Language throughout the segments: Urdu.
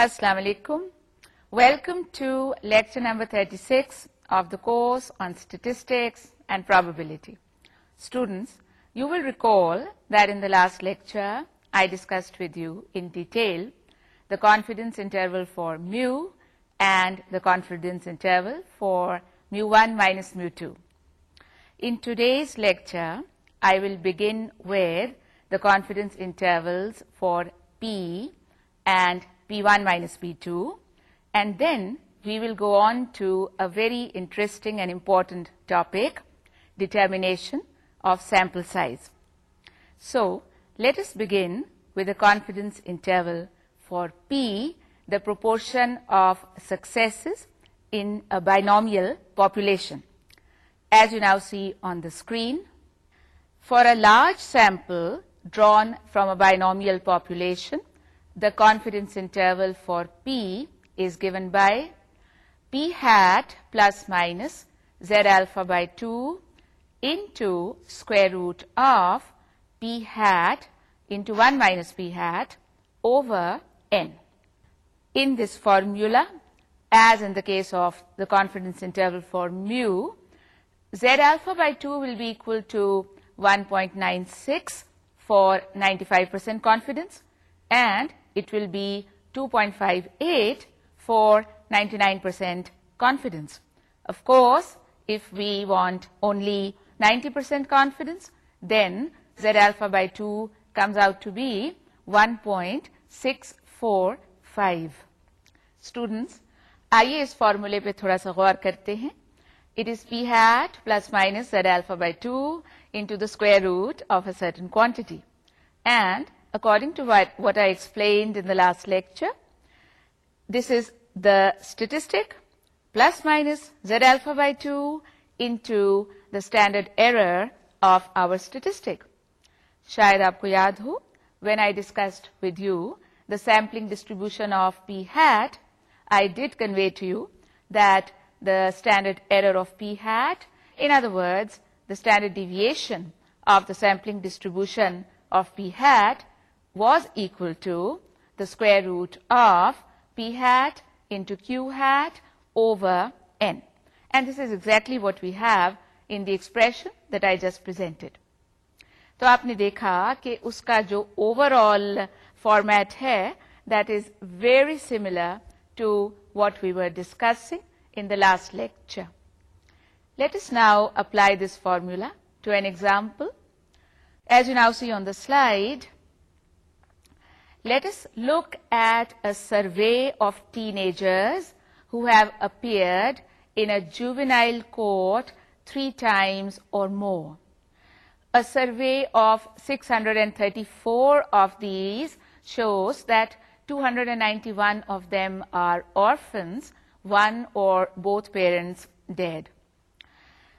Assalamu alaikum. Welcome to lecture number 36 of the course on statistics and probability. Students, you will recall that in the last lecture I discussed with you in detail the confidence interval for mu and the confidence interval for mu1 minus mu2. In today's lecture, I will begin with the confidence intervals for P and P1 minus P2, and then we will go on to a very interesting and important topic, determination of sample size. So, let us begin with the confidence interval for P, the proportion of successes in a binomial population. As you now see on the screen, for a large sample drawn from a binomial population, the confidence interval for P is given by P hat plus minus Z alpha by 2 into square root of P hat into 1 minus P hat over N. In this formula, as in the case of the confidence interval for mu, Z alpha by 2 will be equal to 1.96 for 95% confidence and it will be 2.58 for 99% confidence. Of course, if we want only 90% confidence, then Z alpha by 2 comes out to be 1.645. Students, آئیے اس فارمولے پہ تھوڑا سا غور کرتے ہیں it is P hat plus minus Z alpha by two into the square root of a certain quantity and according to what what I explained in last lecture this is the statistic plus minus Z alpha by two standard error of our شاید آپ کو یاد ہو when I discussed with you the sampling distribution of P hat I did convey to you the order of P ہٹ اندر was the standard deviation of the sampling distribution of P hat was equal to the square root of P hat into Q hat over N and this is exactly what we have the expression that I just تو آپ نے دیکھا کہ اس کا جو اوور آل فارمیٹ ہے that is very similar to what we were discussing in the last lecture let us now apply this formula to an example as you now see on the slide Let us look at a survey of teenagers who have appeared in a juvenile court 3 times or more. A survey of 634 of these shows that 291 of them are orphans, one or both parents dead.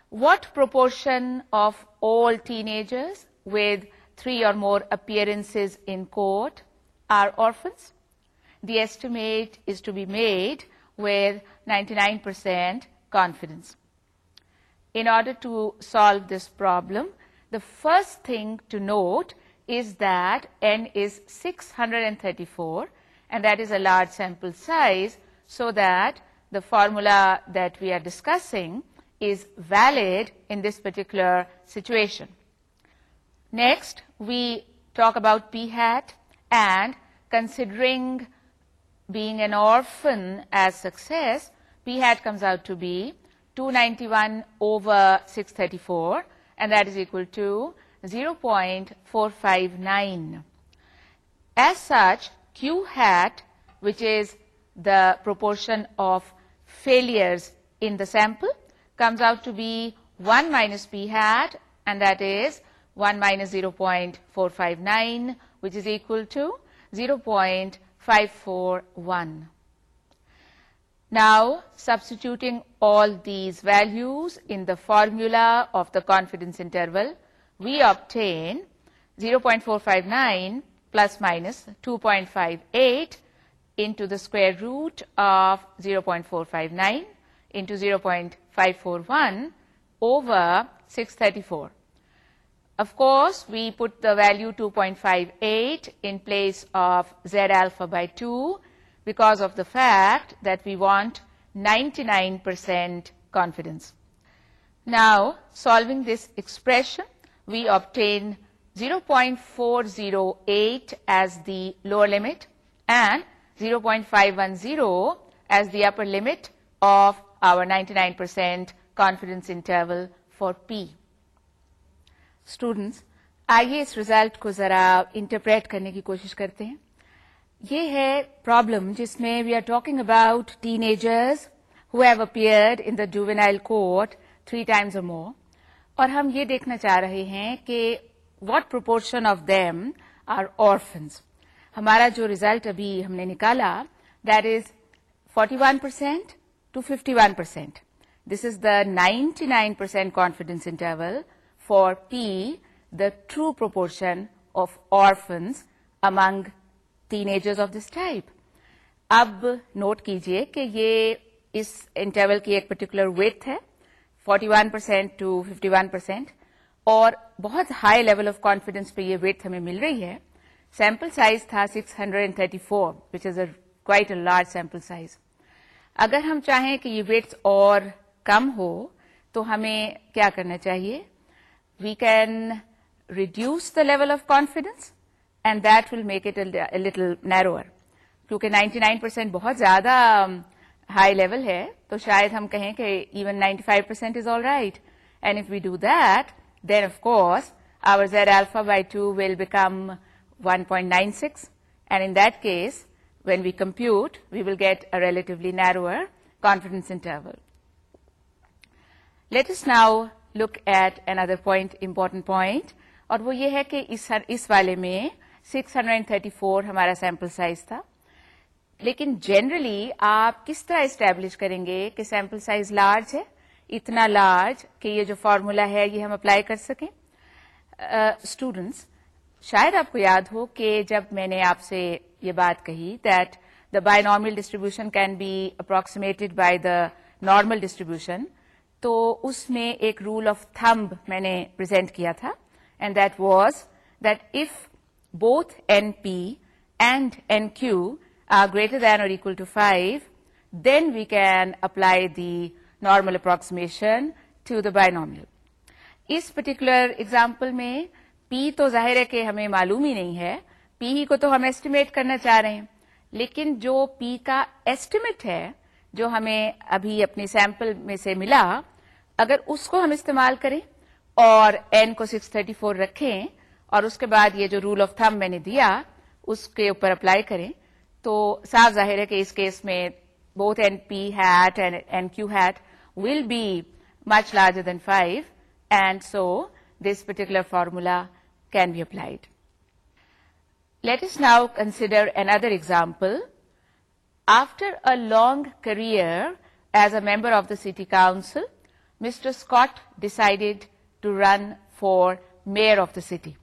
What proportion of all teenagers with 3 or more appearances in court are orphans. The estimate is to be made with 99% confidence. In order to solve this problem, the first thing to note is that N is 634, and that is a large sample size, so that the formula that we are discussing is valid in this particular situation. Next, we talk about p hat. And considering being an orphan as success, P hat comes out to be 291 over 634, and that is equal to 0.459. As such, Q hat, which is the proportion of failures in the sample, comes out to be 1 minus P hat, and that is 1 minus 0.459 which is equal to 0.541. Now, substituting all these values in the formula of the confidence interval, we obtain 0.459 plus minus 2.58 into the square root of 0.459 into 0.541 over 634. Of course, we put the value 2.58 in place of Z alpha by 2 because of the fact that we want 99% confidence. Now, solving this expression, we obtain 0.408 as the lower limit and 0.510 as the upper limit of our 99% confidence interval for P. Students آئیے اس ریزلٹ کو ذرا انٹرپریٹ کرنے کی کوشش کرتے ہیں یہ ہے پرابلم جس میں we are talking about teenagers who have upped in the juvenile court three times a more اور ہم یہ دیکھنا چاہ رہے ہیں کہ what proportion of them are orphans ہمارا جو ریزلٹ ابھی ہم نے نکالا that is forty one percent to fifty one percent this is the ninety nine percent confidence interval for p the true proportion of orphans among teenagers of this type اب نوٹ کیجئے کہ یہ اس انٹرول کی ایک پرٹیکولر ویٹ ہے 41 one percent fifty one percent اور بہت ہائی لیول آف کانفیڈینس پہ یہ ویٹ ہمیں مل رہی ہے سیمپل سائز تھا 634 hundred thirty four which is a quite a large sample size اگر ہم چاہیں کہ یہ ویٹ اور کم ہو تو ہمیں کیا کرنا چاہیے we can reduce the level of confidence and that will make it little narrower کیونکہ نائنٹی نائن پرسینٹ بہت زیادہ ہائی لیول ہے تو شاید ہم کہیں کہ even ninety five percent is all right and if we do that then of course our z alpha by two will become one point nine six and in this when we compute we will get relatively narrower confidence let's now look at another point important point اور وہ یہ ہے کہ اس اس والے میں 634 ہمارا سیمپل سائز تھا لیکن جنرلی آپ کس طرح اسٹیبلش کریں گے کہ سیمپل سائز لارج ہے اتنا لارج کہ یہ جو فارمولا ہے یہ ہم اپلائی کر سکیں اسٹوڈینٹس شاید آپ کو یاد ہو کہ جب میں نے آپ سے یہ بات کہی that the binomial distribution can be approximated by the normal distribution تو اس میں ایک رول آف تھمب میں نے پرزینٹ کیا تھا and that was that if both n p and n q are greater than اور equal to five then we can apply the normal approximation to the binomial اس پرٹیکولر ایگزامپل میں پی تو ظاہر ہے کہ ہمیں معلوم ہی نہیں ہے پی کو تو ہم ایسٹیمیٹ کرنا چاہ رہے ہیں لیکن جو پی کا ایسٹیمیٹ ہے جو ہمیں ابھی اپنے سیمپل میں سے ملا اگر اس کو ہم استعمال کریں اور این کو سکس تھرٹی فور رکھیں اور اس کے بعد یہ جو رول آف تھم میں نے دیا اس کے اوپر اپلائی کریں تو صاف ظاہر ہے کہ اس کیس میں بہت n p hat n q hat will be much larger than five and so this particular formula can be applied let us now consider another example after a long career as a member of the city council Mr. Scott decided to run for mayor of the city.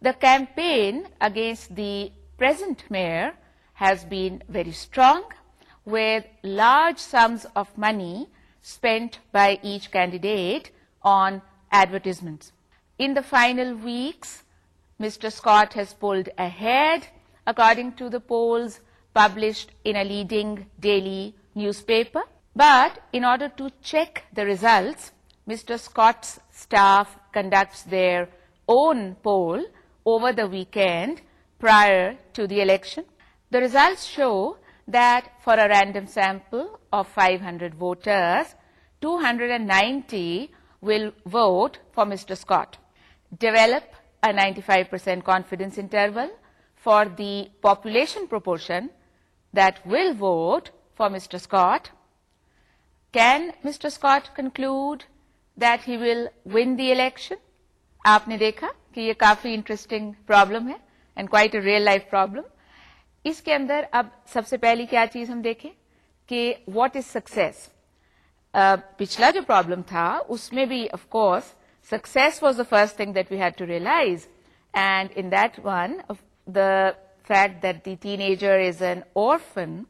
The campaign against the present mayor has been very strong, with large sums of money spent by each candidate on advertisements. In the final weeks, Mr. Scott has pulled ahead, according to the polls published in a leading daily newspaper. But in order to check the results, Mr. Scott's staff conducts their own poll over the weekend prior to the election. The results show that for a random sample of 500 voters, 290 will vote for Mr. Scott. Develop a 95% confidence interval for the population proportion that will vote for Mr. Scott can mister Scott conclude that he will win the election آپ نے دیکھا کہ یہ کافی انٹرسٹنگ پرابلم ہے and quite a real life problem اس کے اندر اب سب سے پہلی کیا چیز ہم دیکھیں کہ واٹ از سکسیس پچھلا جو پرابلم تھا اس میں بھی of course success was the first thing that we had to realise and in that that one the fact teenager is an orphan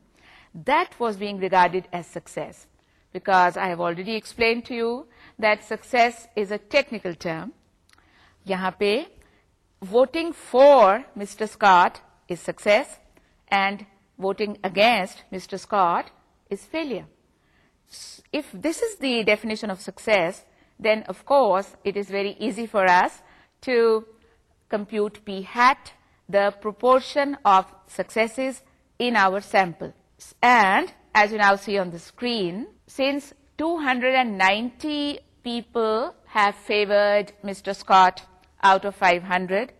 that was being regarded as success because I have already explained to you that success is a technical term. यहाँ पे voting for Mr. Scott is success and voting against Mr. Scott is failure. If this is the definition of success, then of course it is very easy for us to compute p hat, the proportion of successes in our sample, and as you now see on the screen, since 290 people have favored Mr. Scott out of 500,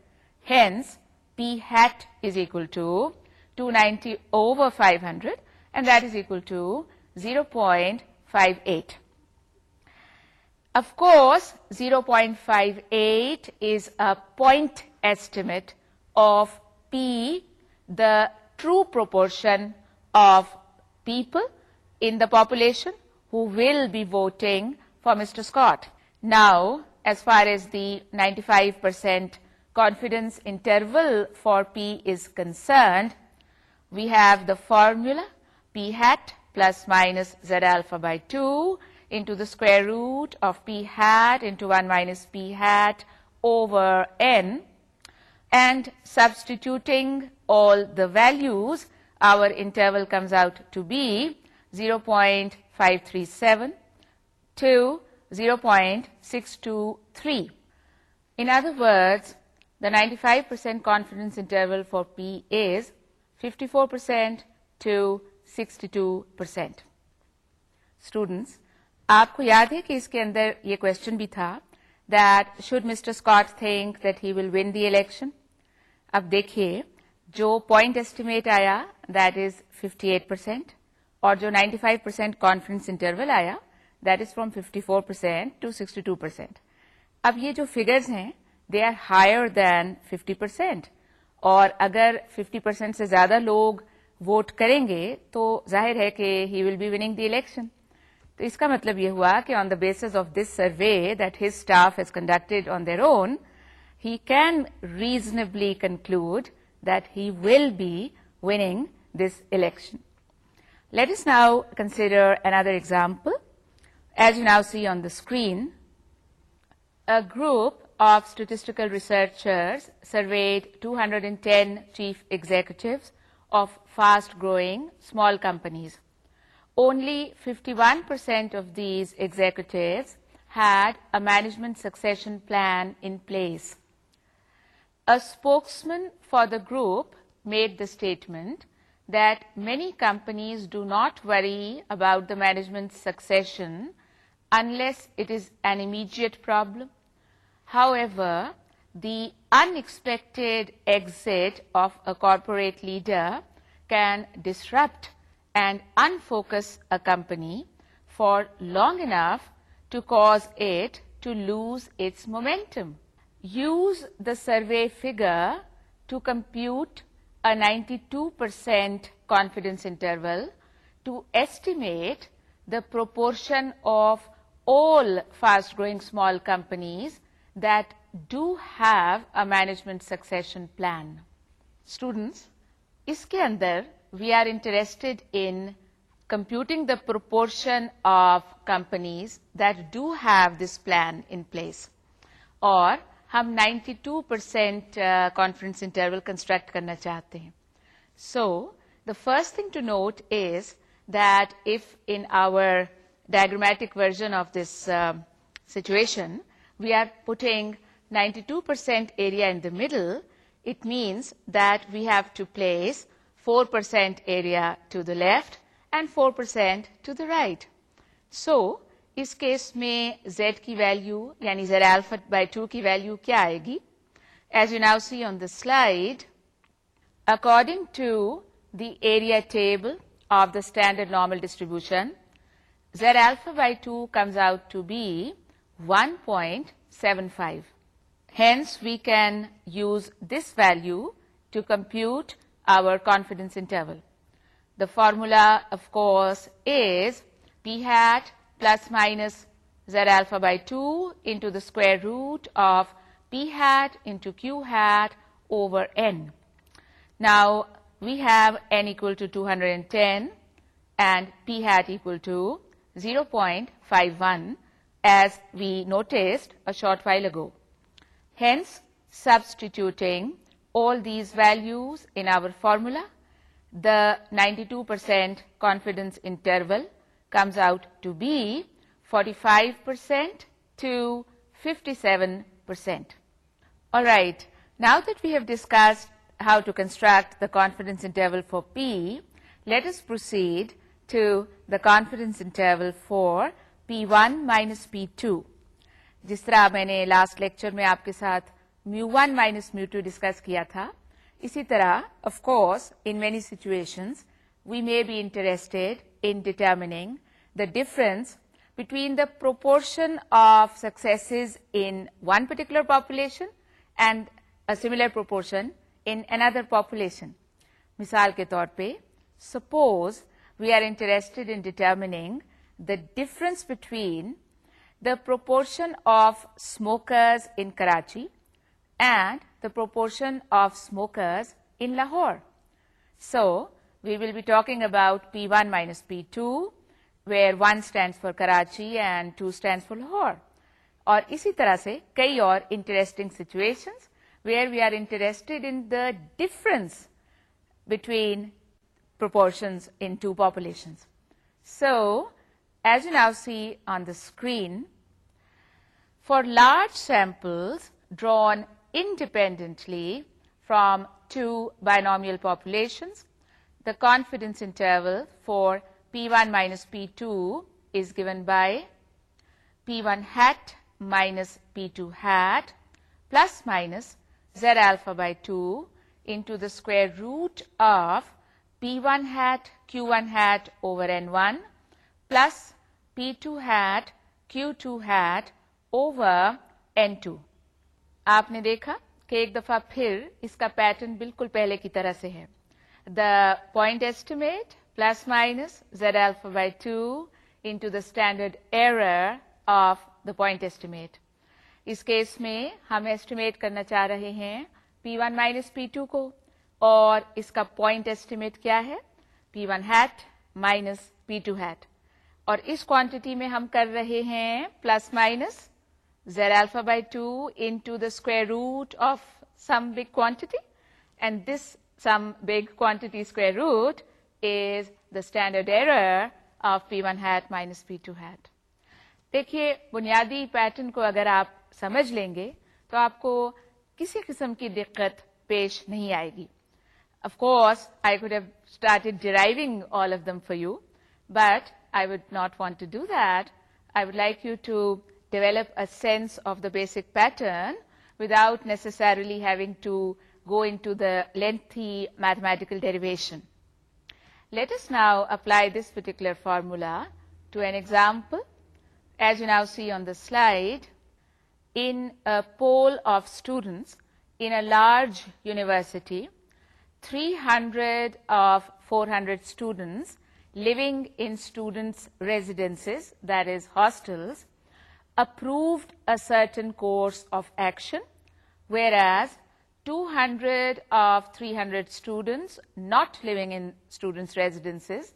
hence P hat is equal to 290 over 500, and that is equal to 0.58. Of course, 0.58 is a point estimate of P, the true proportion of people in the population who will be voting for Mr. Scott. Now, as far as the 95% confidence interval for P is concerned, we have the formula P hat plus minus Z alpha by 2 into the square root of P hat into 1 minus P hat over N, and substituting all the values comes out to be zero point five three seven to zero point six three in other for the ninety five percent confidence interval for p is fifty four percent to sixty two percent students آپ کو یاد ہے کہ اس کے اندر یہ کوشچن بھی تھا that should that he will win the election اب دیکھیے جو پوائنٹ ایسٹیمیٹ آیا دیٹ از 58 ایٹ پرسینٹ اور جو 95 فائیو پرسینٹ کانفیڈینس انٹرول آیا that is from fifty four percent to sixty percent اب یہ جو فگرز ہیں they are higher than fifty percent اور اگر 50 پرسینٹ سے زیادہ لوگ ووٹ کریں گے تو ظاہر ہے کہ he will be winning the election تو اس کا مطلب یہ ہوا کہ on the basis of this survey that his staff has conducted on their own he can reasonably conclude that he will be winning this election. Let us now consider another example. As you now see on the screen, a group of statistical researchers surveyed 210 chief executives of fast-growing small companies. Only 51% of these executives had a management succession plan in place. A spokesman for the group made the statement that many companies do not worry about the management succession unless it is an immediate problem. However, the unexpected exit of a corporate leader can disrupt and unfocus a company for long enough to cause it to lose its momentum. Use the survey figure to compute a ninety two percent confidence interval to estimate the proportion of all fast growing small companies that do have a management succession plan students اس کے اندر we are interest in computing the proportion of companies that do have this plan in place اور ہم 92% two percent confidence interval construct کرنا چاہتے ہیں so the first thing to note is that if in our diagrammatic version of this situation we are putting ninety two percent area in the middle it means that we have to place four percent area to the left and four percent to the right so us case میں زیڈ کی ویلیو یعنی زیر الفا بائی ٹو کی ویلیو کیا آئے گی as you now see on the slide according to the area table of the standard normal distribution z alpha by two comes out to be one point seven five hence we can use this value to compute our confidence interval the formula of course is bat plus minus z alpha by 2 into the square root of p hat into q hat over n. Now, we have n equal to 210 and p hat equal to 0.51 as we noticed a short while ago. Hence, substituting all these values in our formula, the 92% confidence interval comes out to be forty five percent to right, seven percent right now that we have discuss how to construct the P, for p proceed proceed to the interval for P one minus P two جس طرح میں نے لاسٹ لیکچر میں آپ کے ساتھ mu one minus mu two discuss کیا تھا اسی طرح in many situation we may be interested determining the difference between the proportion of success in one particular population and sir proportion another population مثال کے طور پہ suppose we are interested in determining the difference between the proportion of smokers in Karachi and the proportion of smokers in Lahore so we will be talking about P one minus P two where one stand for Karachi and two stand for Lahore اور اسی طرح سے کئی اور interesting situations where we are interested in the difference between proportions in two populations so as you now see on the screen for large samples drawn independently from two binomial populations the confidence interval for P one minus P two is given by P one hat minus P two hat plus minus زیر alpha by two two the root of P one hat Q one hat over N one plus P two hat Q two hat over N two آپ نے دیکھا کہ ایک دفعہ پھر اس کا پیٹرن بالکل پہلے کی طرح سے ہے پوائنٹ ایسٹیمیٹ پلس مائنس زیر alpha by two into the standard error of the point case میں ہم ایسٹیمیٹ کرنا چاہ رہے ہیں پی ون مائنس پی ٹو کو اور اس کا پوائنٹ ایسٹیمیٹ کیا ہے پی ون ہیٹ مائنس پی ٹو ہیٹ اور اس کوانٹٹی میں ہم کر رہے ہیں پلس مائنس زیر alpha by two into the square root of some big quantity and this some big quantity square root is the standard error of P one hat minus P two hat دیکھیے بنیادی پیٹرن کو اگر آپ سمجھ لیں گے تو آپ کو کسی قسم کی دقت پیش نہیں آئے گی of course I could have start deriving all of them for you but I would not want to do that I would like you to develop اینس of the basic pattern without نیسریلیونگ to go into the lengthy mathematical derivation. Let us now apply this particular formula to an example. As you now see on the slide, in a poll of students in a large university, 300 of 400 students living in students' residences, that is hostels, approved a certain course of action, whereas 200 of 300 students not living in students' residences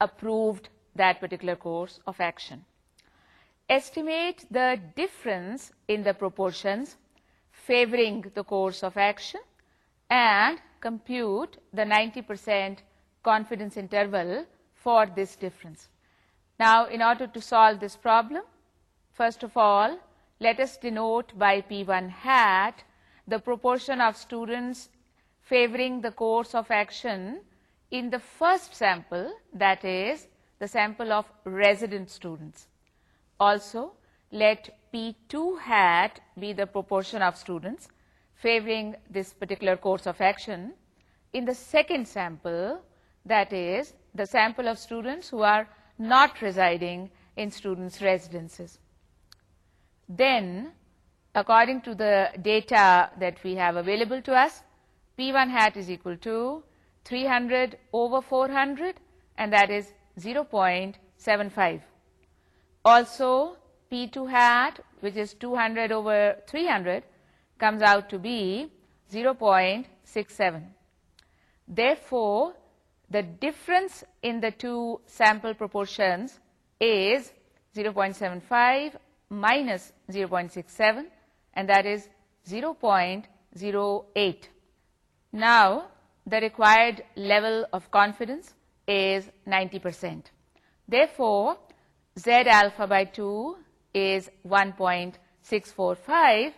approved that particular course of action. Estimate the difference in the proportions favoring the course of action and compute the 90% confidence interval for this difference. Now, in order to solve this problem, first of all, let us denote by P1 hat the proportion of students favoring the course of action in the first sample, that is the sample of resident students. Also, let P2 hat be the proportion of students favoring this particular course of action in the second sample, that is the sample of students who are not residing in students' residences. Then According to the data that we have available to us, P1 hat is equal to 300 over 400 and that is 0.75. Also, P2 hat, which is 200 over 300, comes out to be 0.67. Therefore, the difference in the two sample proportions is 0.75 minus 0.67, and that is 0.08. Now, the required level of confidence is 90%. Therefore, Z alpha by 2 is 1.645,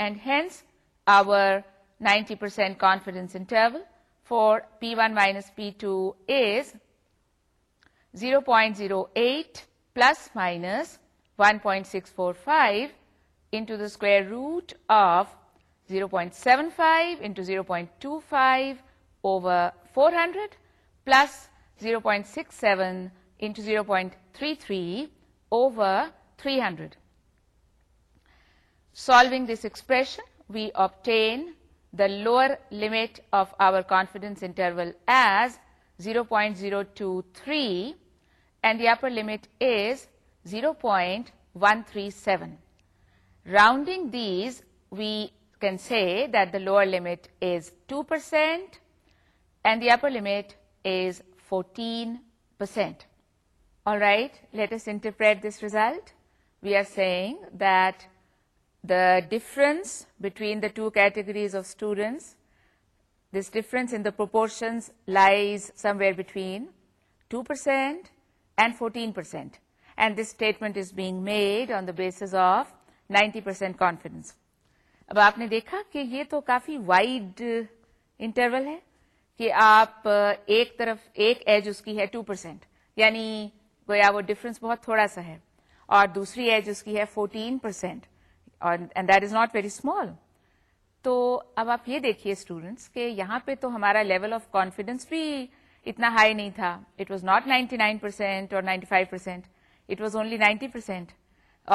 and hence our 90% confidence interval for P1 minus P2 is 0.08 plus minus 1.645, into the square root of 0.75 into 0.25 over 400 plus 0.67 into 0.33 over 300. Solving this expression, we obtain the lower limit of our confidence interval as 0.023 and the upper limit is 0.137. Rounding these, we can say that the lower limit is 2% and the upper limit is 14%. All right, let us interpret this result. We are saying that the difference between the two categories of students, this difference in the proportions lies somewhere between 2% and 14%. And this statement is being made on the basis of ninety percent confidence اب آپ نے دیکھا کہ یہ تو کافی وائڈ انٹرول ہے کہ آپ ایک طرف ایک ایج اس کی ہے ٹو پرسینٹ یعنی گویا وہ ڈفرینس بہت تھوڑا سا ہے اور دوسری ایج اس کی ہے fourteen percent that is not very small تو اب آپ یہ دیکھیے اسٹوڈینٹس کہ یہاں پہ تو ہمارا لیول آف کانفیڈینس بھی اتنا ہائی نہیں تھا it was not ninety nine percent اور ninety five percent it was only ninety percent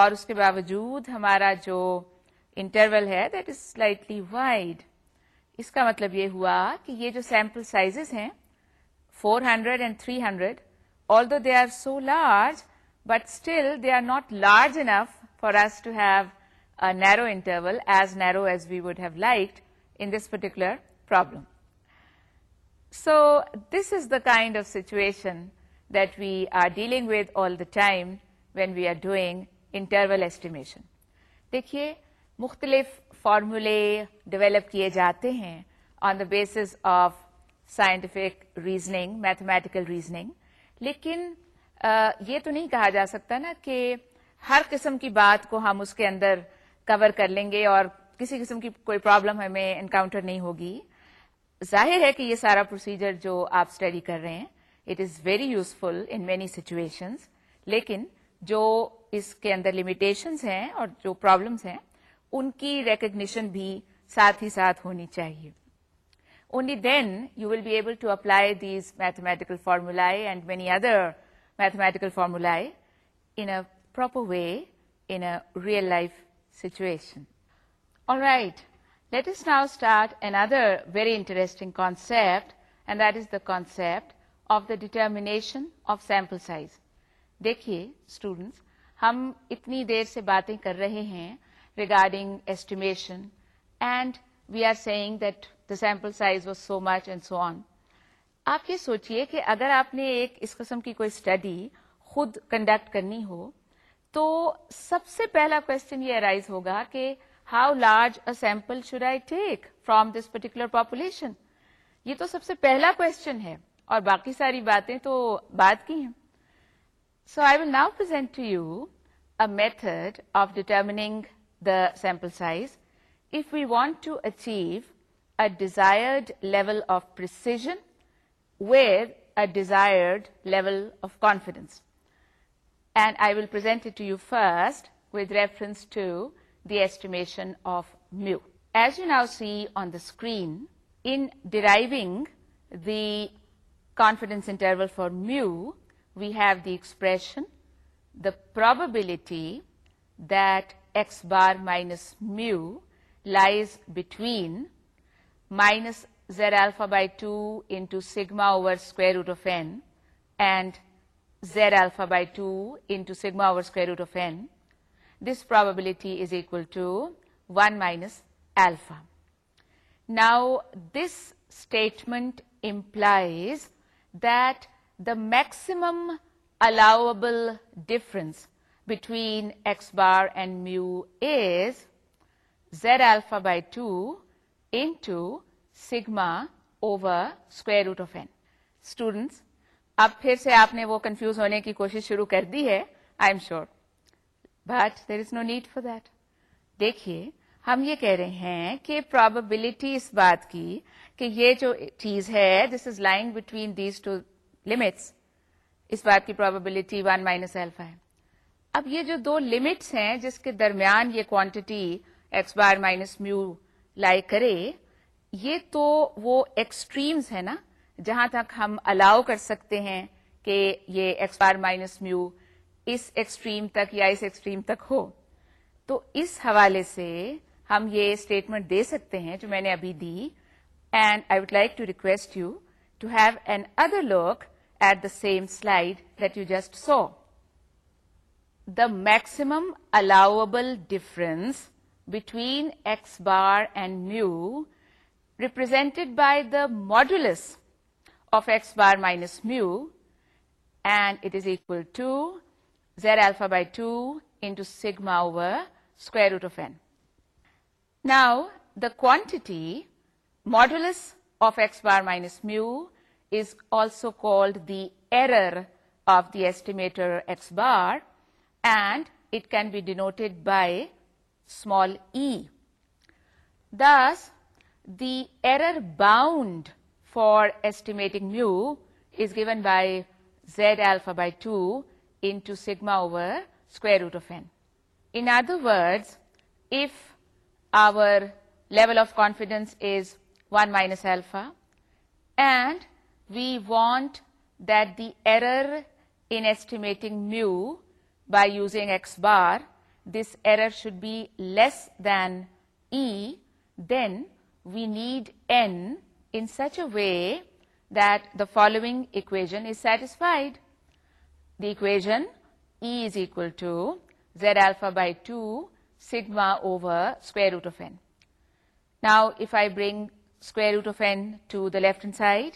اور اس کے باوجود ہمارا جو انٹرول ہے دیٹ از سلائٹلی وائڈ اس کا مطلب یہ ہوا کہ یہ جو سیمپل سائزز ہیں 400 hundred and three hundred although they are so large but still they are not large enough for us to have a narrow interval as narrow as we would have like in this particular problem so this is the kind of situation that we are dealing with all the time when we are doing interval estimation دیکھیے مختلف فارمولے ڈیولپ کیے جاتے ہیں on the basis of scientific reasoning mathematical reasoning لیکن یہ تو نہیں کہا جا سکتا نا کہ ہر قسم کی بات کو ہم اس کے اندر کور کر لیں گے اور کسی قسم کی کوئی پرابلم ہمیں انکاؤنٹر نہیں ہوگی ظاہر ہے کہ یہ سارا پروسیجر جو آپ اسٹڈی کر رہے ہیں it is very useful in many situations لیکن جو اس کے اندر لمیٹیشنز ہیں اور جو پرابلمس ہیں ان کی ریکگنیشن بھی ساتھ ہی ساتھ ہونی چاہیے only then you will be able to apply these mathematical formulae and many other mathematical formulae in a proper way in a real life situation all right let us now start another very interesting concept and that is the concept of the determination of sample size دیکھیے اسٹوڈنٹس ہم اتنی دیر سے باتیں کر رہے ہیں regarding estimation and we are seeing that the sample size was so much and so on آپ یہ سوچئے کہ اگر آپ نے ایک اس قسم کی کوئی اسٹڈی خود کنڈکٹ کرنی ہو تو سب سے پہلا کوشچن یہ ارائز ہوگا کہ how large a sample should I take from this particular population یہ تو سب سے پہلا کوشچن ہے اور باقی ساری باتیں تو بات کی ہیں so I will now present to you a method of determining the sample size if we want to achieve a desired level of precision with a desired level of confidence. And I will present it to you first with reference to the estimation of mu. As you now see on the screen, in deriving the confidence interval for mu, we have the expression the probability that x bar minus mu lies between minus z alpha by 2 into sigma over square root of n and z alpha by 2 into sigma over square root of n, this probability is equal to 1 minus alpha. Now, this statement implies that the maximum allowable difference between x bar and mu is z alpha by two in sigma over square root of n students اب پھر سے آپ نے وہ کنفیوز ہونے کی کوشش شروع کر دی ہے I am sure but there is no need for that دیکھیے ہم یہ کہہ رہے ہیں کہ پراببلٹی اس بات کی کہ یہ جو چیز ہے this is lying between these two limits اس بات کی پرابیبلٹی ون مائنس الفا ہے اب یہ جو دو لمٹس ہیں جس کے درمیان یہ quantity x bar minus mu lie کرے یہ تو وہ ایکسٹریمز ہے نا جہاں تک ہم الاؤ کر سکتے ہیں کہ یہ ایکس بار مائنس میو اس ایکسٹریم تک یا اس ایکسٹریم تک ہو تو اس حوالے سے ہم یہ اسٹیٹمنٹ دے سکتے ہیں جو میں نے ابھی دی and I would like to request you to have another look at the same slide that you just saw. The maximum allowable difference between x bar and mu, represented by the modulus of x bar minus mu, and it is equal to z alpha by 2 into sigma over square root of n. Now, the quantity modulus of x bar minus mu ایسٹی اینڈ اٹ کی denoted by small e درر bound for ایسٹی by z alpha by two two sigma over square root of n in other words our level of confidence one minus alpha We want that the error in estimating mu by using x bar, this error should be less than E, then we need N in such a way that the following equation is satisfied. The equation E is equal to Z alpha by 2 sigma over square root of N. Now, if I bring square root of N to the left hand side,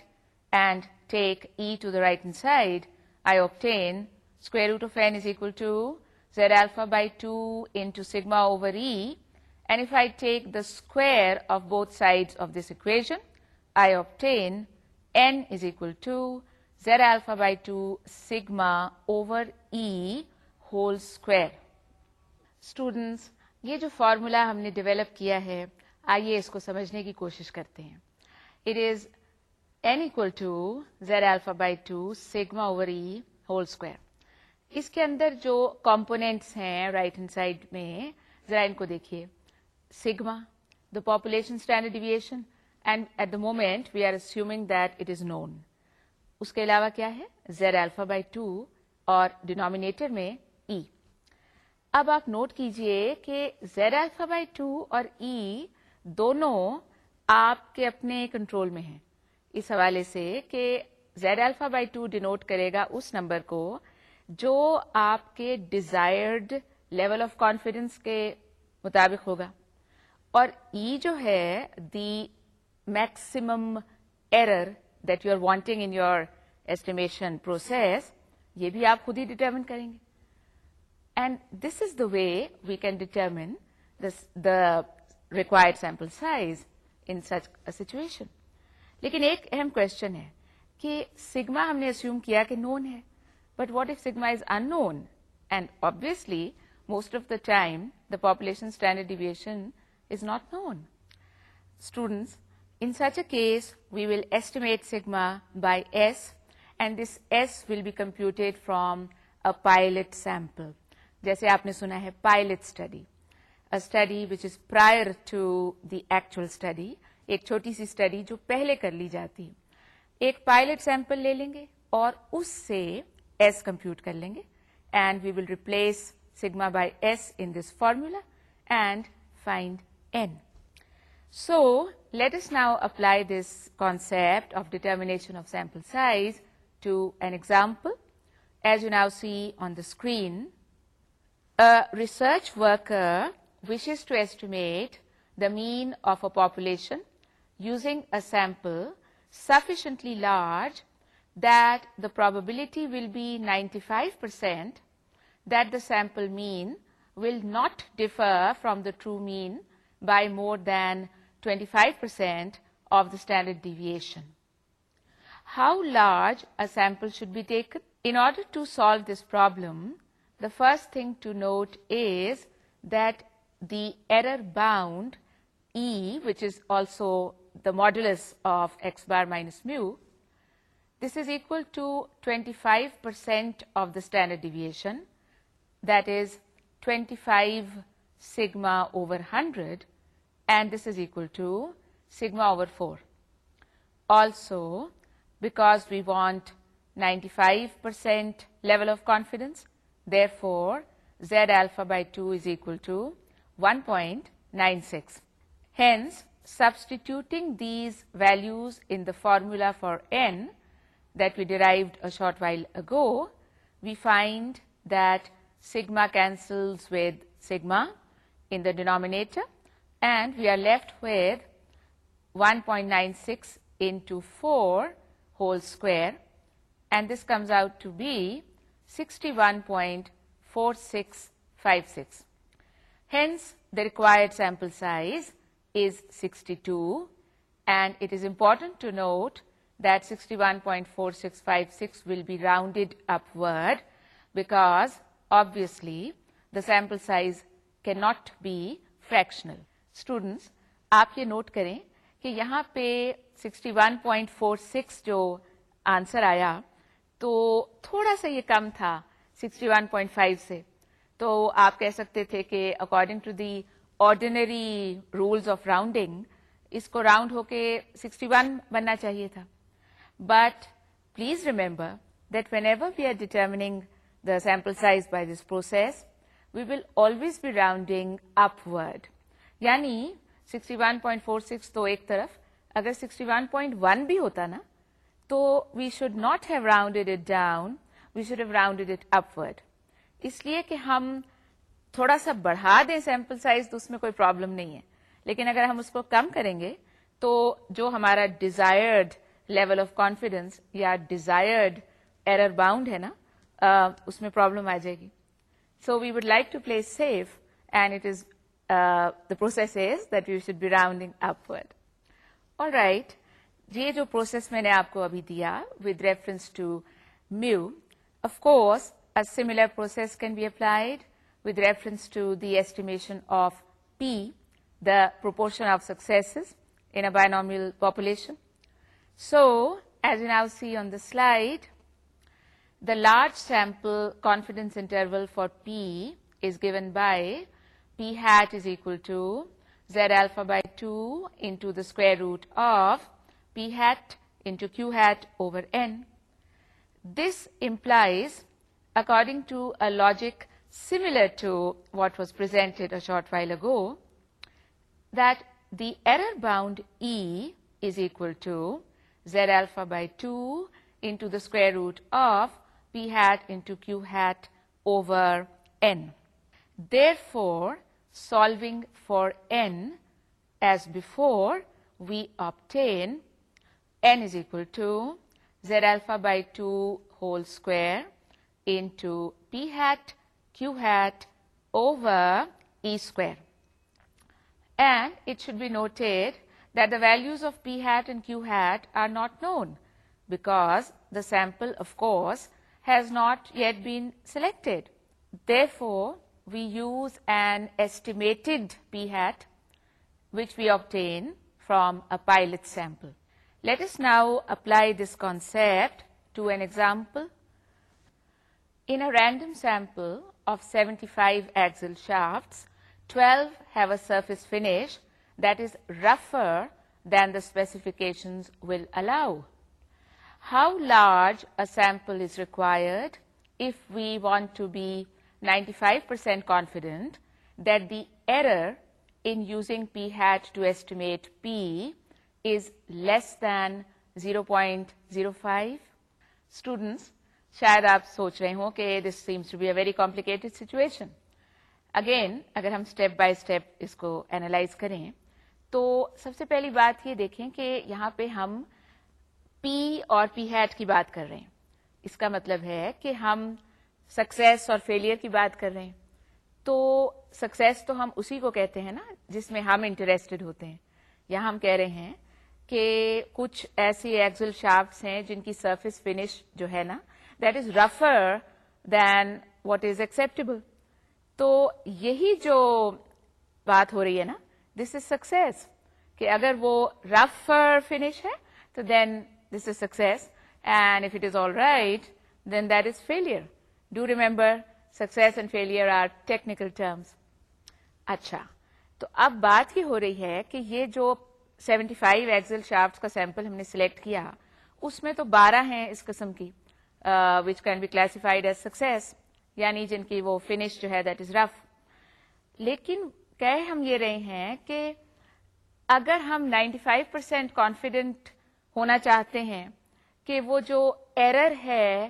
یہ جو فارمولا ہم نے ڈیولپ کیا ہے آئیے اس کو سمجھنے کی کوشش کرتے ہیں it is n z alpha by two sigma over e whole square اس کے اندر جو کمپونیٹس ہیں رائٹ ہینڈ سائڈ میں ذرا ان کو دیکھیے sigma the population standard deviation and at the moment we are assuming that it is known اس کے علاوہ کیا ہے زیر الفا بائی ٹو اور ڈینامینیٹر میں ای e. اب آپ نوٹ کیجئے کہ زیر الفا بائی ٹو اور ای e دونوں آپ کے اپنے کنٹرول میں ہیں اس حوالے سے کہ z alpha by two denote کرے گا اس نمبر کو جو آپ کے ڈیزائرڈ لیول آف کانفیڈینس کے مطابق ہوگا اور ای جو ہے the maximum error that you are wanting in your estimation process یہ بھی آپ خود ہی ڈٹرمن کریں گے and this is the way we can determine the required sample size in such situation لیکن ایک اہم کوشچن ہے کہ سگما ہم نے اسیوم کیا کہ نون ہے but what if sigma is unknown and obviously most of the time the population standard deviation is not known students in such a case we will estimate sigma by s and this s will be computed from a pilot sample جیسے آپ نے سنا ہے pilot study study which is prior to the actual study ایک چھوٹی سی اسٹڈی جو پہلے کر لی جاتی ایک پائلٹ سیمپل لے لیں گے اور اس سے ایس کمپیوٹ کر لیں گے and we will replace sigma by s in this formula and find n so let us now apply this concept of determination of sample size to an example as you now see on the screen research worker wishes to estimate the mean of a population using a sample sufficiently large that the probability will be 95% that the sample mean will not differ from the true mean by more than 25% of the standard deviation. How large a sample should be taken? In order to solve this problem, the first thing to note is that the error bound E, which is also the modulus of x bar minus mu, this is equal to 25% of the standard deviation, that is 25 sigma over 100, and this is equal to sigma over 4. Also, because we want 95% level of confidence, therefore z alpha by 2 is equal to 1.96. Hence, Substituting these values in the formula for n that we derived a short while ago, we find that sigma cancels with sigma in the denominator, and we are left with 1.96 into 4 whole square, and this comes out to be 61.4656. Hence, the required sample size is sixty two and it is important to note that sixty one point four six five six will be rounded upward because obviously the sample size can't be fractional students آپ یہ نوٹ کریں کہ یہاں پہ sixty one point four six جو آنسر آیا تو تھوڑا سا یہ کم تھا سکسٹی ون پوائنٹ فائیو سے تو آپ کہہ سکتے تھے کہ according to the ordinary rules of rounding اس کو راؤنڈ ہو کے سکسٹی ون بننا چاہیے تھا but please remember that whenever we are determining the sample size by this process we will always be rounding upward یعنی sixty one point four six تو ایک طرف اگر سکسٹی ون پوائنٹ ون بھی ہوتا نا تو we should not have rounded it down we should have rounded it upward اس لیے کہ ہم تھوڑا سا بڑھا دیں سیمپل سائز تو اس میں کوئی پرابلم نہیں ہے لیکن اگر ہم اس کو کم کریں گے تو جو ہمارا ڈیزائرڈ لیول آف کانفیڈینس یا ڈیزائرڈ ایرر باؤنڈ ہے نا اس میں پرابلم آ جائے گی so we would like to play safe and it is the process is that you should be rounding upward اور رائٹ یہ جو پروسیس میں نے آپ کو ابھی دیا with reference to mu course similar process can be applied with reference to the estimation of P, the proportion of successes in a binomial population. So, as you now see on the slide, the large sample confidence interval for P is given by P hat is equal to Z alpha by 2 into the square root of P hat into Q hat over N. This implies, according to a logic similar to what was presented a short while ago, that the error bound E is equal to Z alpha by 2 into the square root of P hat into Q hat over N. Therefore, solving for N as before, we obtain N is equal to Z alpha by 2 whole square into P hat q hat over e square. And it should be noted that the values of p hat and q hat are not known because the sample, of course, has not yet been selected. Therefore, we use an estimated p hat which we obtain from a pilot sample. Let us now apply this concept to an example in a random sample of 75 axle shafts, 12 have a surface finish that is rougher than the specifications will allow. How large a sample is required if we want to be 95% confident that the error in using p hat to estimate p is less than 0.05? Students, شاید آپ سوچ رہے ہوں کہ this seems to be a very complicated situation again اگر ہم اسٹیپ بائی اسٹیپ اس کو اینالائز کریں تو سب سے پہلی بات یہ دیکھیں کہ یہاں پہ ہم پی اور پی ہیٹ کی بات کر رہے ہیں اس کا مطلب ہے کہ ہم سکسیس اور فیلئر کی بات کر رہے ہیں تو سکسیس تو ہم اسی کو کہتے ہیں نا جس میں ہم انٹرسٹڈ ہوتے ہیں یا ہم کہہ رہے ہیں کہ کچھ ایسی ایکزل شارپس ہیں جن کی سرفس فنش جو ہے نا دیٹ از رفر دین واٹ از ایکسپٹیبل تو یہی جو بات ہو رہی ہے نا دس از سکسیز کہ اگر وہ رفر فنش ہے تو then this is success and if it is all right then that is failure do remember success and failure are technical terms اچھا تو اب بات یہ ہو رہی ہے کہ یہ جو 75 فائیو ایگزل شافٹ کا سیمپل ہم نے سلیکٹ کیا اس میں تو بارہ ہیں اس قسم کی which can be classified as successes یعنی جن کی وہ فنش جو ہے دیٹ از رف لیکن کہہ ہم یہ رہے ہیں کہ اگر ہم 95% فائیو پرسینٹ کانفیڈینٹ ہونا چاہتے ہیں کہ وہ جو ایرر ہے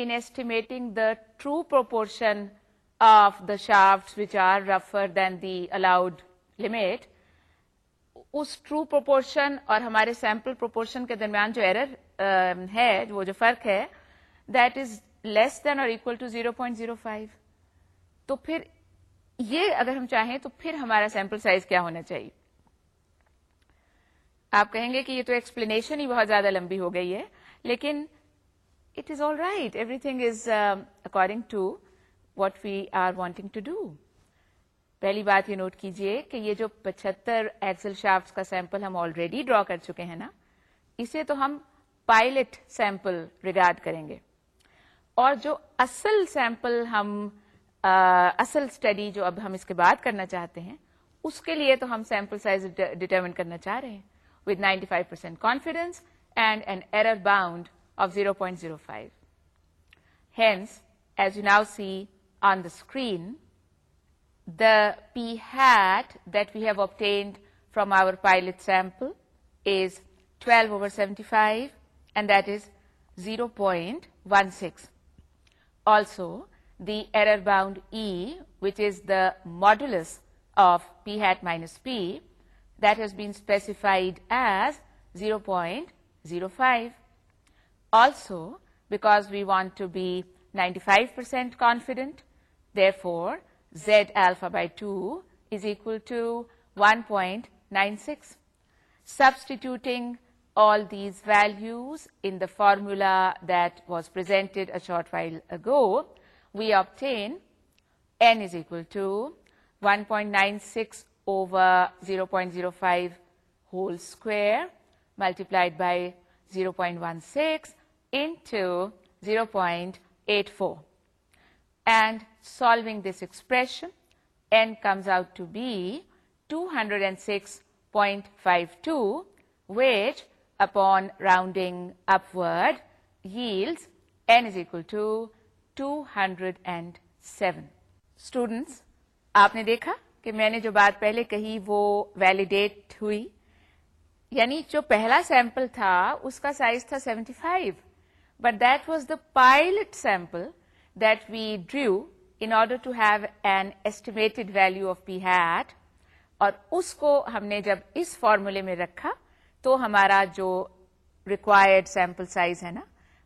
in estimating the true proportion of the shaft which are refer then the allowed limit اس ٹرو پروپورشن اور ہمارے سیمپل پروپورشن کے درمیان جو ایرر um, ہے وہ جو فرق ہے لیس دین اور equal to zero point zero five تو پھر یہ اگر ہم چاہیں تو پھر ہمارا سیمپل سائز کیا ہونا چاہیے آپ کہیں گے کہ یہ تو ایکسپلینیشن ہی بہت زیادہ لمبی ہو گئی ہے لیکن it is all right every thing is according to what we are wanting to do پہلی بات یہ نوٹ کیجئے کہ یہ جو پچہتر ایکسل شافٹ کا سیمپل ہم آلریڈی ڈرا کر چکے ہیں نا اسے تو ہم پائلٹ سیمپل ریگارڈ کریں گے اور جو اصل سیمپل ہم آ, اصل اسٹڈی جو اب ہم اس کے بعد کرنا چاہتے ہیں اس کے لیے تو ہم سیمپل سائز ڈیٹرمن کرنا چاہ رہے ہیں with ninety five percent confidence and an error bound of zero point zero five hence as you now see on the screen the p hat that we have obtained from our pilot sample is twelve over seventy five and that is zero point one six Also, the error bound E, which is the modulus of p hat minus p, that has been specified as 0.05. Also, because we want to be 95% confident, therefore z alpha by 2 is equal to 1.96. Substituting all these values in the formula that was presented a short while ago, we obtain n is equal to 1.96 over 0.05 whole square multiplied by 0.16 into 0.84. And solving this expression, n comes out to be 206.52, which upon rounding upward yields n is equal to two hundred and seven students آپ نے دیکھا کہ میں نے جو بات پہلے کہی وہ ویلیڈیٹ ہوئی یعنی جو پہلا سیمپل تھا اس کا سائز تھا 75 five but that was the pilot sample that we drew in order to have an estimated value of bat اور اس کو ہم نے جب اس فارمولے میں رکھا تو ہمارا جو ریکوائرڈ سیمپل سائز ہے نا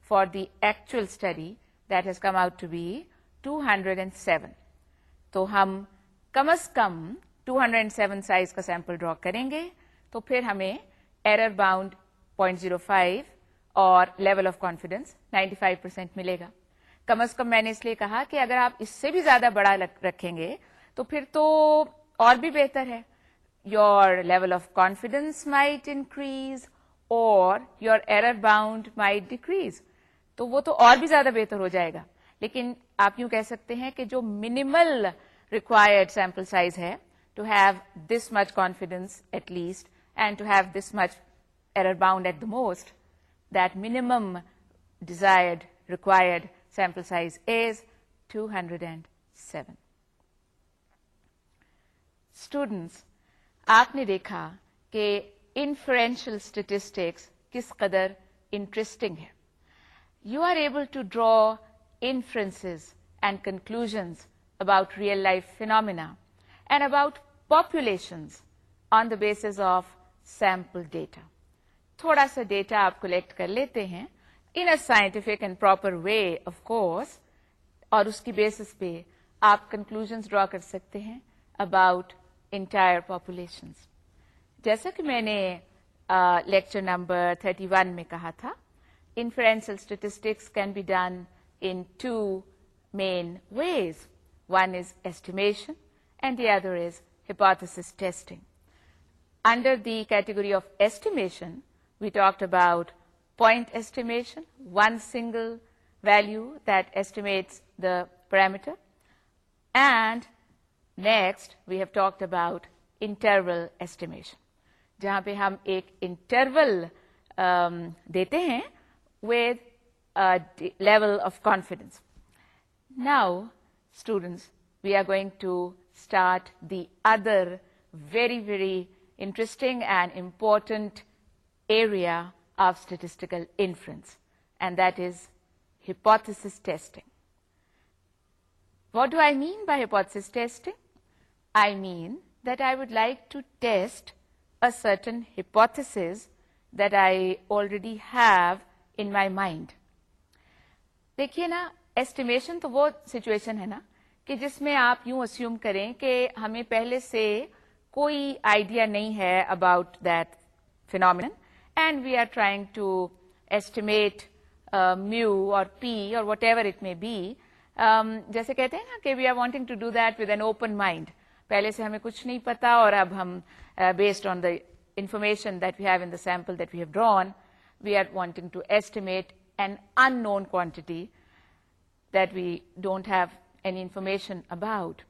for the actual study that has come out to be two hundred and seven تو ہم کم از کم two hundred and seven size کا سیمپل ڈرا کریں گے تو پھر ہمیں error bound point zero five اور level of confidence ninety five percent ملے گا کم از کم میں نے اس لیے کہا کہ اگر آپ اس سے بھی زیادہ بڑا رکھیں گے تو پھر تو اور بھی بہتر ہے your level of confidence might increase اور your error bound might decrease تو وہ تو اور بھی زیادہ بہتر ہو جائے گا لیکن آپ یوں کہہ سکتے ہیں کہ جو منیمل ریکوائرڈ سیمپل سائز ہے to have this much confidence at least and to have this much error bound at the most that minimum desired required sample size is two hundred and seven students آپ نے دیکھا کہ انفینشیل اسٹیٹسٹکس کس قدر انٹرسٹنگ ہے you are able to draw inference and conclusions about real life phenomena and about populations on the basis of sample data تھوڑا سا ڈیٹا آپ کلیکٹ کر لیتے ہیں in a scientific and proper way of course اور اس کی بیسس پہ آپ کنکلوژ ڈرا کر سکتے ہیں اباؤٹ انٹائر پاپولیشنس جیسا کہ میں نے لیکچر نمبر 31 میں کہا تھا inferential statistics can be done in two main ways one is estimation and the other is hypothesis testing under the category of estimation we talk about point estimation one single value that estimates the parameter and next we have talked about interval estimation جہاں پہ ہم ایک انٹرول um, دیتے ہیں with level of confidence now students we are going to start the other very very interesting and important area of statistical influence and that is hypothesis testing what do I mean by hypothesis like to ٹیسٹنس that I already and دیکھیے نا ایسٹیمیشن تو وہ سچویشن ہے نا کہ جس میں آپ یو اسوم کریں کہ ہمیں پہلے سے کوئی آئیڈیا نہیں ہے about that فینام and we are trying to ایسٹی P or whatever it may be Um, جیسے کہتے ہیں نا کہ we are wanting to do that with an open mind پہلے سے ہمیں کچھ نہیں پتا اور اب ہم based on the information that we have in the sample that we have drawn we are wanting to estimate an unknown quantity that we don't have any information about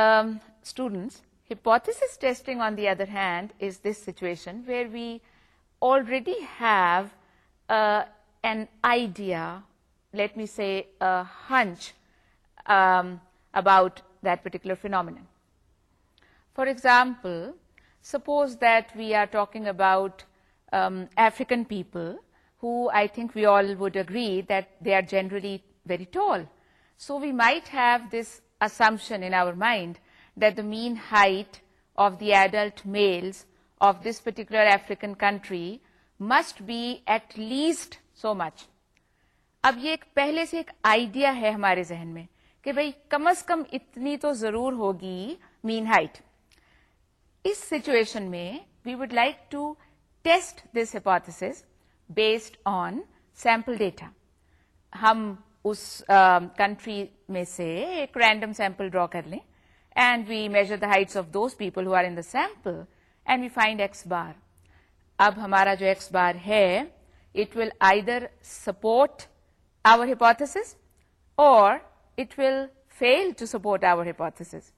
students hypothesis testing on the other hand is this situation where we have an idea let me say, a hunch um, about that particular phenomenon. For example, suppose that we are talking about um, African people, who I think we all would agree that they are generally very tall. So we might have this assumption in our mind that the mean height of the adult males of this particular African country must be at least so much. اب یہ ایک پہلے سے ایک آئیڈیا ہے ہمارے ذہن میں کہ بھائی کم از کم اتنی تو ضرور ہوگی مین ہائٹ اس سچویشن میں we would like to test this hypothesis based on sample data ہم اس کنٹری میں سے ایک رینڈم سیمپل ڈرا کر لیں and we measure the heights of those people who are in sample and we find x bar اب ہمارا جو ایکس بار ہے it will either support our hypothesis, or it will fail to support our hypothesis.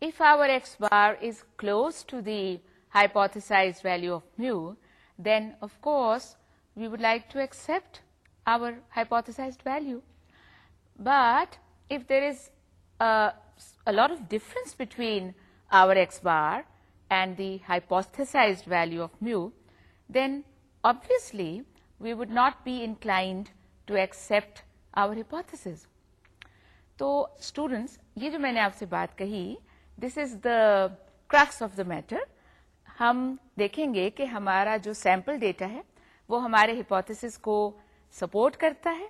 If our x bar is close to the hypothesized value of mu, then of course we would like to accept our hypothesized value. But if there is a lot of difference between our x bar and the hypothesized value of mu, then obviously we would not be inclined to accept our hypothesis تو اسٹوڈینٹس یہ جو میں نے آپ سے بات کہی this is the crux of the matter ہم دیکھیں گے کہ ہمارا جو سیمپل ڈیٹا ہے وہ ہمارے ہپوتھس کو سپورٹ کرتا ہے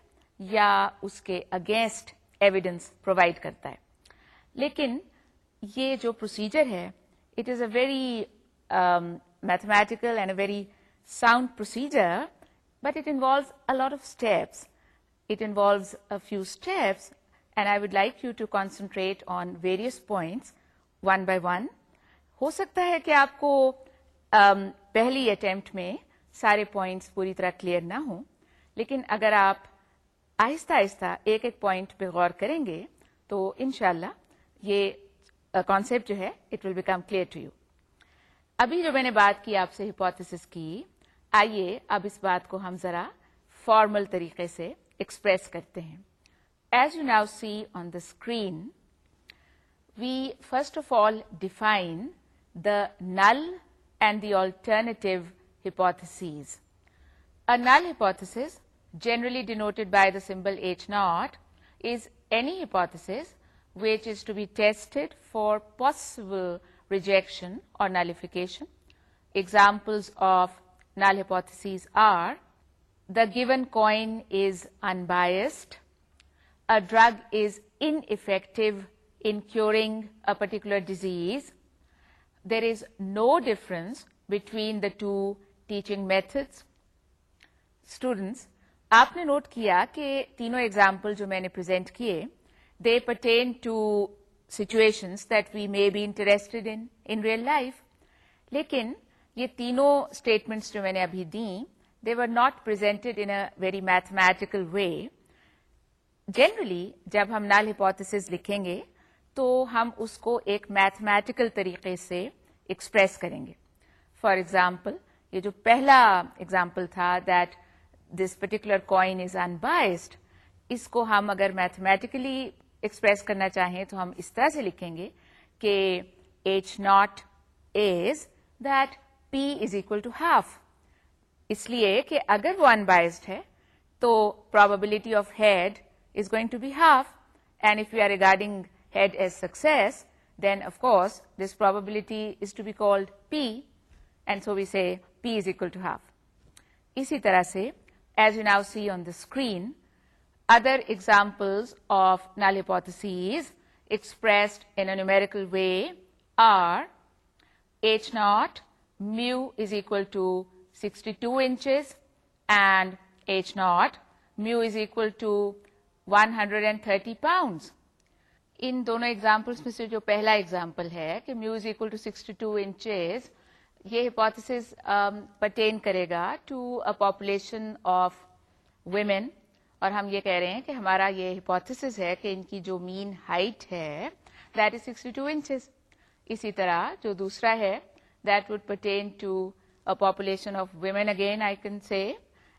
یا اس کے اگینسٹ ایویڈینس پرووائڈ کرتا ہے لیکن یہ جو پروسیجر ہے it is a very mathematical and a very sound procedure but it involve it steps it involves a few steps and I would like you to concentrate on various points one by one ہو سکتا ہے کہ آپ کو پہلی اٹمپٹ میں سارے پوائنٹس پوری طرح کلیئر نہ ہوں لیکن اگر آپ آہستہ آہستہ ایک ایک پوائنٹ پہ غور کریں گے تو ان شاء اللہ یہ کانسیپٹ جو ہے it will become clear to you ابھی جو میں نے بات کی آپ سے ہپوتھس کی آئیے اب اس بات کو ہم ذرا فارمل طریقے سے ایکسپریس کرتے ہیں as you now see on the screen we first of all define the null and the alternative hypotheses a null hypothesis generally denoted by the symbol H naught is any hypothesis which is to be tested for possible rejection or nullification examples of hypotheses are the given coin is unbiased a drug is ineffective particular disease there is no difference between the two teaching method students آپ نے نوٹ کیا کہ تینوں ایگزامپل جو میں نے پرزینٹ کیے they pertain to situation that we may be interested in real life لیکن یہ تینوں اسٹیٹمنٹس جو میں نے ابھی دیں they were not presented in a very mathematical way generally جب ہم نال ہپوتھس لکھیں گے تو ہم اس کو ایک میتھمیٹیکل طریقے سے ایکسپریس کریں گے فار ایگزامپل یہ جو پہلا ایگزامپل تھا that this particular coin is ان اس کو ہم اگر میتھمیٹیکلی ایکسپریس کرنا چاہیں تو ہم اس طرح سے لکھیں گے کہ H naught is that P is equal to half اس لیے کہ اگر وہ انبائزڈ ہے تو probability of head is going to be half and if you are regarding head as success then of course this probability is to be called P and so we say P is equal to half اسی طرح سے as you now see on the screen other examples of نالپوتھسیز expressed in a numerical way are H naught mu is equal to sixty two inches and H naught mu is equal to one hundred and thirty pounds ان دونوں ایگزامپلس میں سے جو پہلا ایگزامپل ہے کہ mu is equal to sixty two inches یہ ہپوتھس پرٹین کرے گا to a population of women اور ہم یہ کہہ رہے ہیں کہ ہمارا یہ ہپوتھس ہے کہ ان کی جو مین ہائٹ ہے that is sixty two inches اسی طرح جو دوسرا ہے that would pertain to population of women again I can can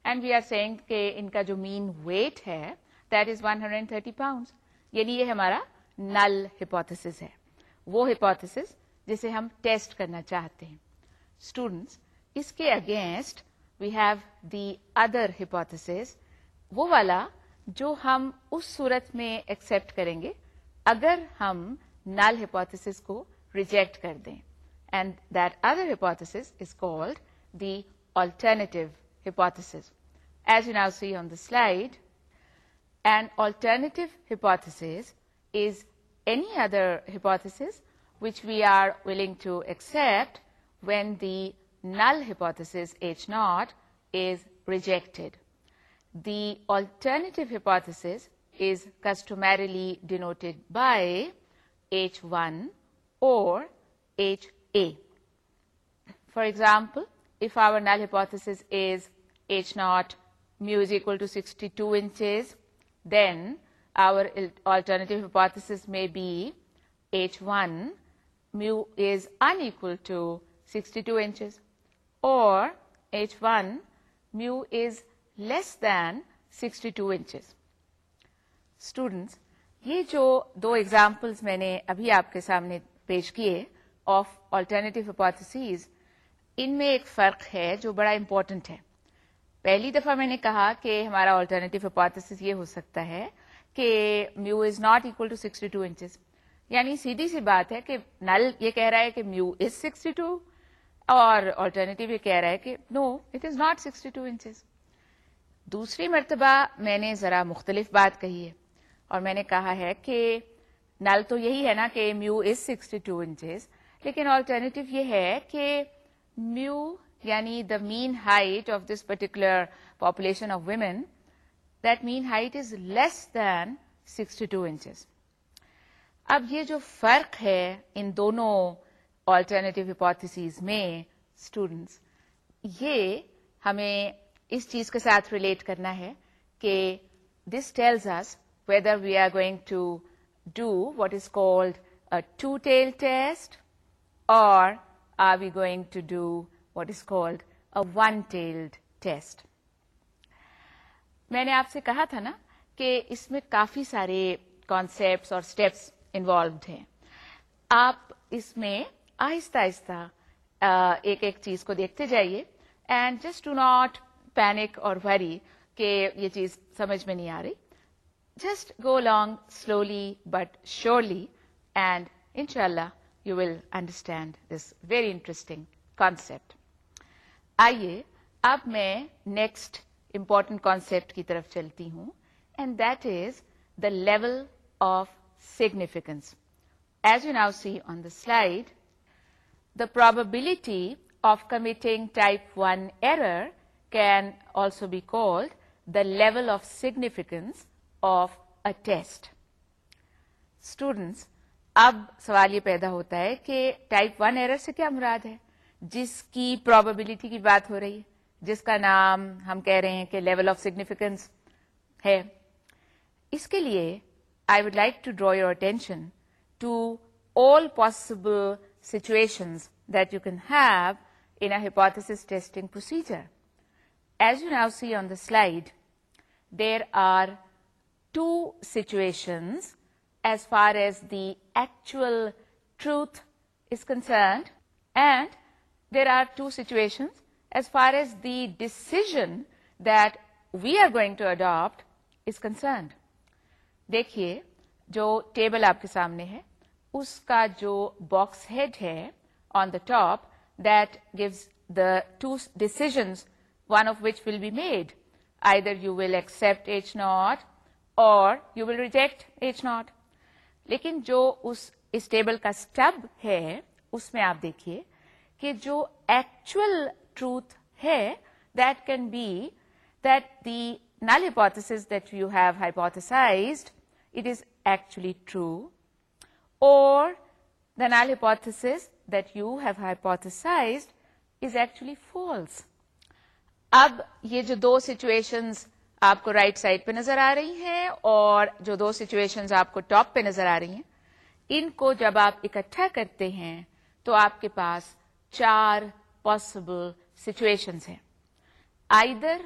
and we are seeing کہ ان کا جو مین ویٹ ہے that is 130 hundred yani thirty hamara یعنی یہ ہمارا نل ہپوتھس ہے وہ test جسے ہم ٹیسٹ کرنا چاہتے ہیں اسٹوڈینٹس اس کے against we have the other وہ والا جو ہم اس صورت میں ایکسپٹ کریں گے اگر ہم نل ہپوتھس کو ریجیکٹ کر دیں And that other hypothesis is called the alternative hypothesis. As you now see on the slide, an alternative hypothesis is any other hypothesis which we are willing to accept when the null hypothesis H0 is rejected. The alternative hypothesis is customarily denoted by H1 or H2 for example if our null hypothesis S not mu is equal to sixty two inches then our alternative may be H one mu is unequal to sixty two inches or H one mu is less than sixty two inches students یہ جو دو ایگزامپل میں نے ابھی آپ کے سامنے پیش کیے آف آلٹرنیٹیو اپارتھسیز ان میں ایک فرق ہے جو بڑا امپورٹنٹ ہے پہلی دفعہ میں نے کہا کہ ہمارا آلٹرنیٹیو اپارتھس یہ ہو سکتا ہے کہ mu is not equal to sixty two inches یعنی سیدھی سی بات ہے کہ نل یہ کہہ رہا ہے کہ میو از سکسٹی ٹو اور آلٹرنیٹیو یہ کہہ رہا ہے کہ no it is not sixty two inches دوسری مرتبہ میں نے ذرا مختلف بات کہی ہے اور میں نے کہا ہے کہ نل تو یہی ہے نا کہ mu is sixty two inches لیکن آلٹرنیٹو یہ ہے کہ میو یعنی the mean height of this particular population of women that mean height is less than sixty two inches اب یہ جو فرق ہے ان دونوں آلٹرنیٹیو ہپوتھسیز میں اسٹوڈینٹس یہ ہمیں اس چیز کے ساتھ ریلیٹ کرنا ہے کہ this tells us whether we are going to do what is called two tell test are we going to do what is one tailed test میں نے آپ سے کہا تھا نا کہ اس میں کافی سارے کانسیپٹس اور اسٹیپس انوالوڈ ہیں آپ اس میں آہستہ آہستہ ایک ایک چیز کو دیکھتے جائیے and just to not panic or worry کہ یہ چیز سمجھ میں نہیں آ رہی just go long slowly but surely and ان شاء اللہ you will understand this very interesting concept آئیے اب میں نیکسٹ امپورٹنٹ کانسپٹ کی طرف چلتی ہوں and that is the level of significance as you now see on the slide the probability of committing type one error can also be called the level of significance of a test students اب سوال یہ پیدا ہوتا ہے کہ ٹائپ ون ایرر سے کیا مراد ہے جس کی پرابیبلٹی کی بات ہو رہی ہے جس کا نام ہم کہہ رہے ہیں کہ لیول آف سگنیفیکینس ہے اس کے لیے I would like to draw your attention to all possible situation that you can have in اتھ testing procedure as you now see on the slide there are two situations actual truth is concerned and there are two situation as far as the this they are going to adopt is concerned دیکھیے جو ٹیبل آپ کے سامنے ہے اس کا جو باکس ہیڈ ہے on the top the two decisions one of which will be made either you will accept H naught or you will reject H naught لیکن جو اس اس ٹیبل کا اسٹب ہے اس میں آپ دیکھیے کہ جو ایکچوئل ٹروتھ ہے that can be that the null hypothesis that you have hypothesized it is actually true or the null hypothesis that you have hypothesized is actually false اب یہ جو دو سچویشنز آپ کو رائٹ right سائڈ پہ نظر آ رہی ہیں اور جو دو سچویشن آپ کو ٹاپ پہ نظر آ رہی ہیں ان کو جب آپ اکٹھا کرتے ہیں تو آپ کے پاس چار possible situation either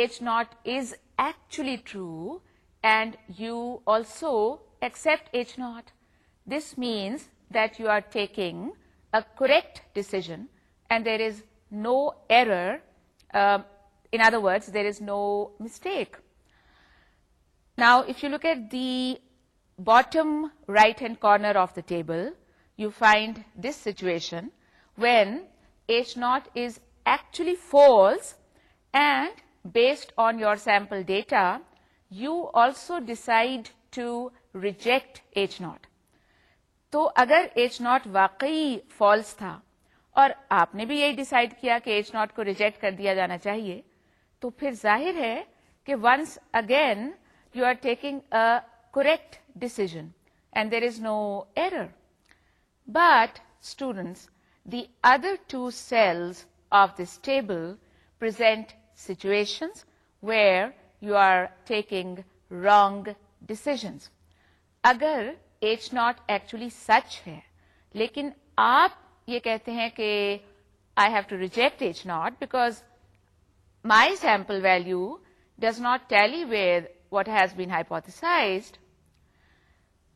H naught is actually true and you also accept H naught this means that you are taking a correct decision and there is no error in other words there is no mistake now if you look at the bottom right hand corner of the table you find this situation when H naught is actually false and based on your sample data you also decide to reject H naught تو اگر ایچ ناٹ واقعی فالس تھا اور آپ نے بھی یہی ڈیسائڈ کیا کہ ایچ ناٹ کو ریجیکٹ کر دیا جانا چاہیے تو پھر ظاہر ہے کہ once again you are taking a correct decision and there is no error but students the other two cells of this table present situations where you are taking wrong decisions اگر ایج ناٹ ایکچولی سچ ہے لیکن آپ یہ کہتے ہیں کہ I have to reject H naught because my sample value does not tally with what has been hypothesized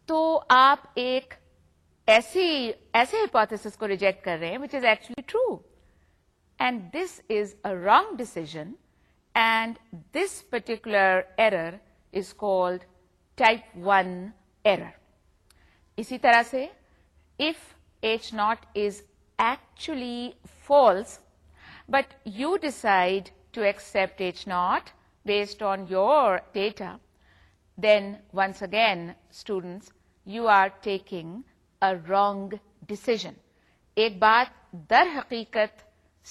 تو آپ ایک ایسی ایسے ہائپوتھس کو ریجیکٹ کر رہے ہیں which is actually true and this is a wrong decision and this particular error is called type one error اسی طرح سے if H naught is actually false but you decide to accept it not based on your data then once again students you are taking a wrong decision ایک بات در حقیقت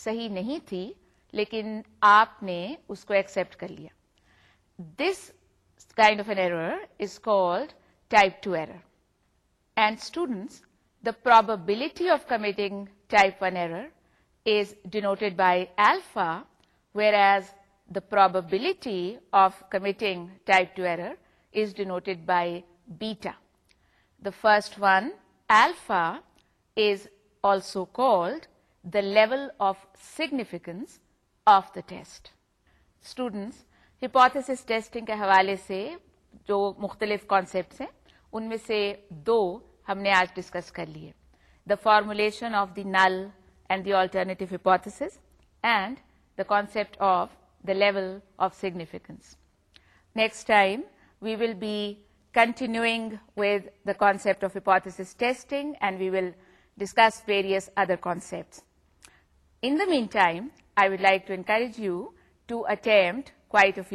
صحیح نہیں تھی لیکن آپ نے اس کو ایکسپٹ کر لیا this kind of an error is called type two error and students the probability of committing type one error is denoted by alpha whereas the probability of committing by beta the فرسٹاڈ the level of significance of the test students hypothesis testing کے حوالے سے جو مختلف کانسیپٹ ہیں ان میں سے دو ہم نے آج ڈسکس کر لی ہے the formulation of the null and the alternate hypothesis and the concept of the level of significance next time we will be continuing with the concept we will discuss various other and like to encourage you to attempt کوئی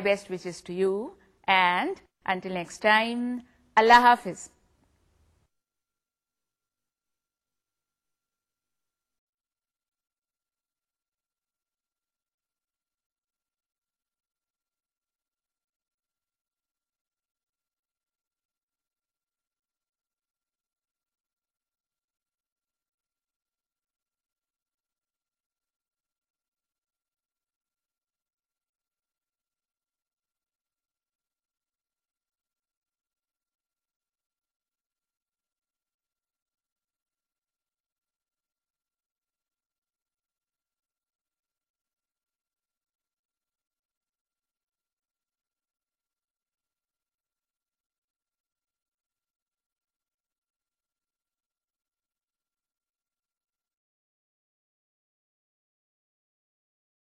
best which is to you and اللہ حافظ